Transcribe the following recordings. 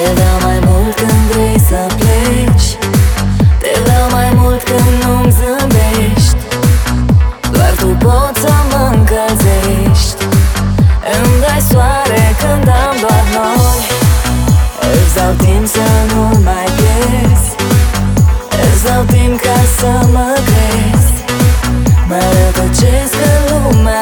Te vreau mai mult când vrei să pleci. Te vreau mai mult când nu-mi zâmbești. Doar tu poți să mă încălzești. Îmi dai soare când am doar noi. Îți dau timp să nu mai pierzi. Îți dau timp ca să mă crezi. Mă rătăcesc în lumea ta Lumea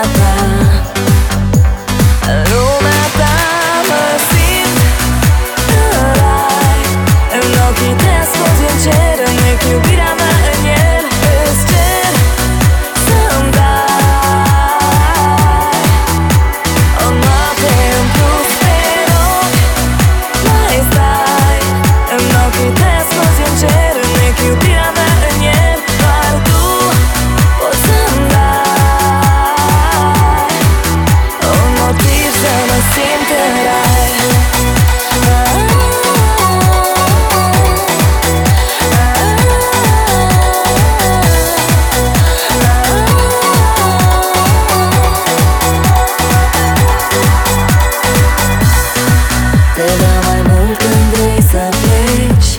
mult când vrei să pleci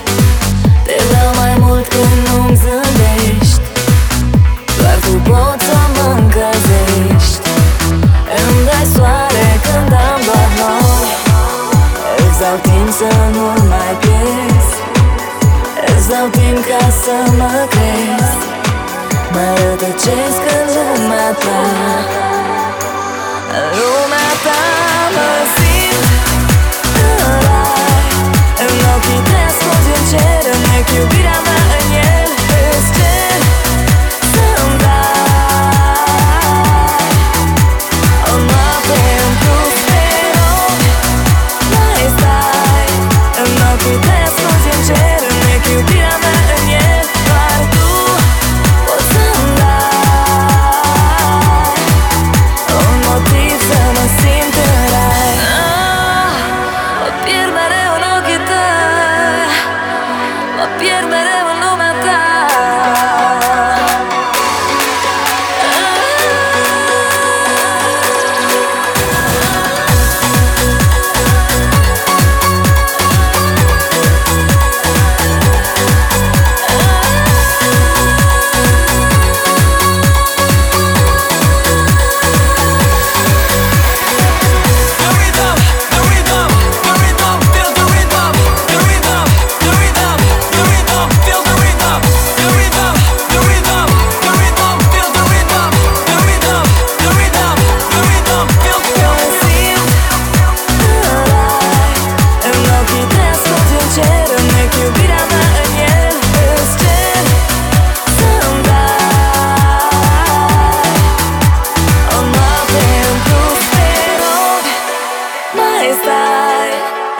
Te vreau mai mult când nu-mi zâmbești Doar tu poți să mă încălzești. Îmi dai soare când am doar noi. Îți dau timp să nu mai pierzi. Îți dau timp ca să mă crezi. Mă rătăcesc în lumea ta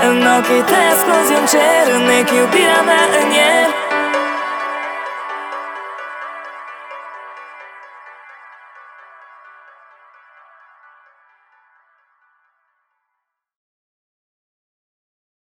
stai În ochii te ascunzi în cer În iubirea mea în el